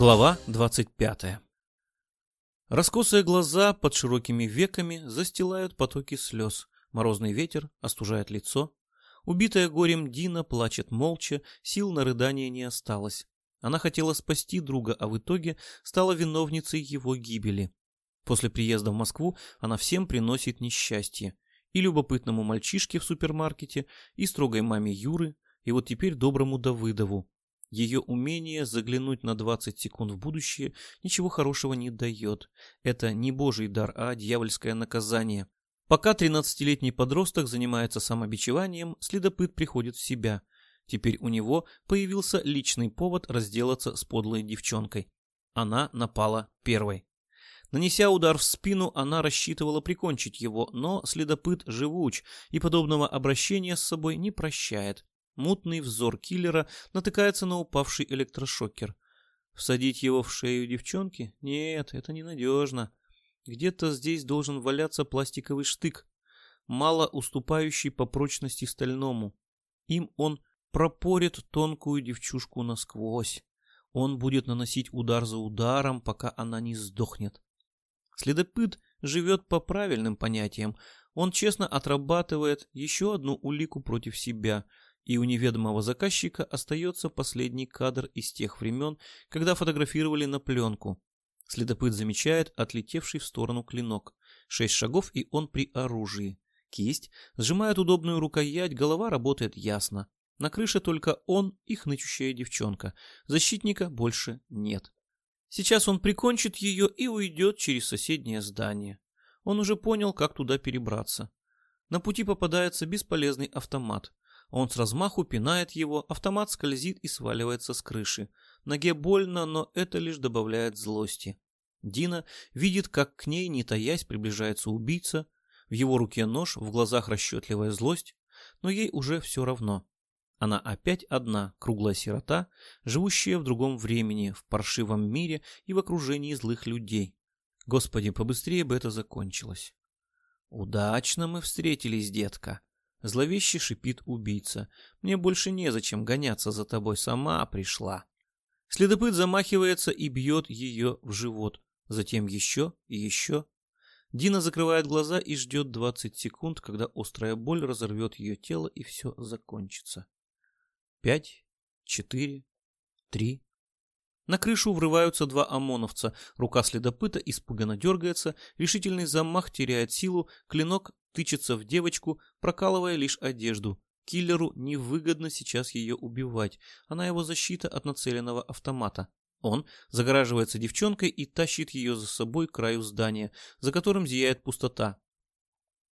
Глава 25 Раскосые глаза под широкими веками застилают потоки слез. Морозный ветер остужает лицо. Убитая горем Дина плачет молча, сил на рыдание не осталось. Она хотела спасти друга, а в итоге стала виновницей его гибели. После приезда в Москву она всем приносит несчастье. И любопытному мальчишке в супермаркете, и строгой маме Юры, и вот теперь доброму Давыдову. Ее умение заглянуть на 20 секунд в будущее ничего хорошего не дает. Это не божий дар, а дьявольское наказание. Пока 13-летний подросток занимается самобичеванием, следопыт приходит в себя. Теперь у него появился личный повод разделаться с подлой девчонкой. Она напала первой. Нанеся удар в спину, она рассчитывала прикончить его, но следопыт живуч и подобного обращения с собой не прощает. Мутный взор киллера натыкается на упавший электрошокер. Всадить его в шею девчонки? Нет, это ненадежно. Где-то здесь должен валяться пластиковый штык, мало уступающий по прочности стальному. Им он пропорит тонкую девчушку насквозь. Он будет наносить удар за ударом, пока она не сдохнет. Следопыт живет по правильным понятиям. Он честно отрабатывает еще одну улику против себя — и у неведомого заказчика остается последний кадр из тех времен, когда фотографировали на пленку. Следопыт замечает отлетевший в сторону клинок. Шесть шагов, и он при оружии. Кисть сжимает удобную рукоять, голова работает ясно. На крыше только он и хнычущая девчонка. Защитника больше нет. Сейчас он прикончит ее и уйдет через соседнее здание. Он уже понял, как туда перебраться. На пути попадается бесполезный автомат. Он с размаху пинает его, автомат скользит и сваливается с крыши. Ноге больно, но это лишь добавляет злости. Дина видит, как к ней, не таясь, приближается убийца. В его руке нож, в глазах расчетливая злость, но ей уже все равно. Она опять одна, круглая сирота, живущая в другом времени, в паршивом мире и в окружении злых людей. Господи, побыстрее бы это закончилось. «Удачно мы встретились, детка», Зловеще шипит убийца. Мне больше незачем гоняться за тобой, сама пришла. Следопыт замахивается и бьет ее в живот. Затем еще и еще. Дина закрывает глаза и ждет 20 секунд, когда острая боль разорвет ее тело и все закончится. Пять, четыре, три. На крышу врываются два ОМОНовца. Рука следопыта испуганно дергается, решительный замах теряет силу, клинок тычется в девочку, прокалывая лишь одежду. Киллеру невыгодно сейчас ее убивать, она его защита от нацеленного автомата. Он загораживается девчонкой и тащит ее за собой к краю здания, за которым зияет пустота.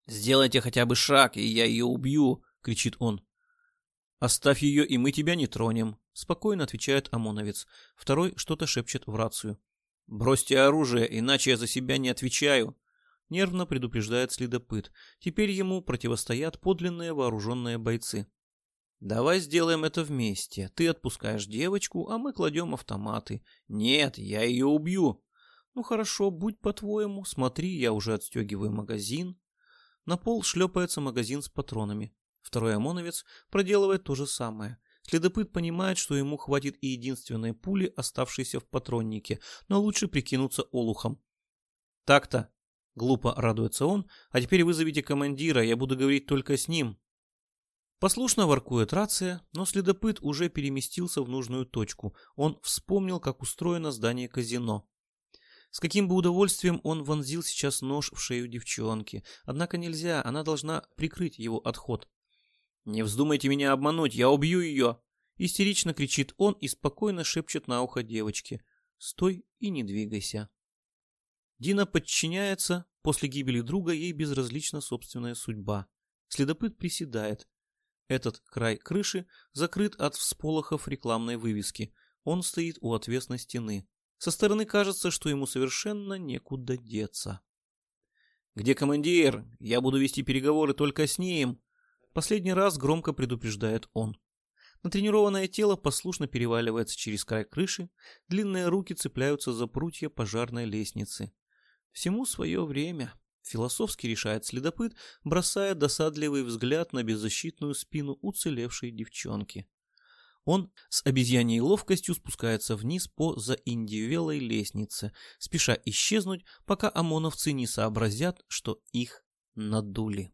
«Сделайте хотя бы шаг, и я ее убью!» — кричит он. «Оставь ее, и мы тебя не тронем», — спокойно отвечает ОМОНовец. Второй что-то шепчет в рацию. «Бросьте оружие, иначе я за себя не отвечаю», Нервно предупреждает следопыт. Теперь ему противостоят подлинные вооруженные бойцы. «Давай сделаем это вместе. Ты отпускаешь девочку, а мы кладем автоматы». «Нет, я ее убью». «Ну хорошо, будь по-твоему. Смотри, я уже отстегиваю магазин». На пол шлепается магазин с патронами. Второй ОМОНовец проделывает то же самое. Следопыт понимает, что ему хватит и единственной пули, оставшейся в патроннике, но лучше прикинуться олухом. «Так-то, Глупо радуется он. А теперь вызовите командира, я буду говорить только с ним. Послушно воркует рация, но следопыт уже переместился в нужную точку. Он вспомнил, как устроено здание казино. С каким бы удовольствием он вонзил сейчас нож в шею девчонки. Однако нельзя, она должна прикрыть его отход. «Не вздумайте меня обмануть, я убью ее!» Истерично кричит он и спокойно шепчет на ухо девочке. «Стой и не двигайся». Дина подчиняется, после гибели друга ей безразлична собственная судьба. Следопыт приседает. Этот край крыши закрыт от всполохов рекламной вывески. Он стоит у отвесной стены. Со стороны кажется, что ему совершенно некуда деться. «Где командир? Я буду вести переговоры только с ним!» Последний раз громко предупреждает он. Натренированное тело послушно переваливается через край крыши, длинные руки цепляются за прутья пожарной лестницы. Всему свое время. Философски решает следопыт, бросая досадливый взгляд на беззащитную спину уцелевшей девчонки. Он с обезьяньей ловкостью спускается вниз по заиндивелой лестнице, спеша исчезнуть, пока ОМОНовцы не сообразят, что их надули.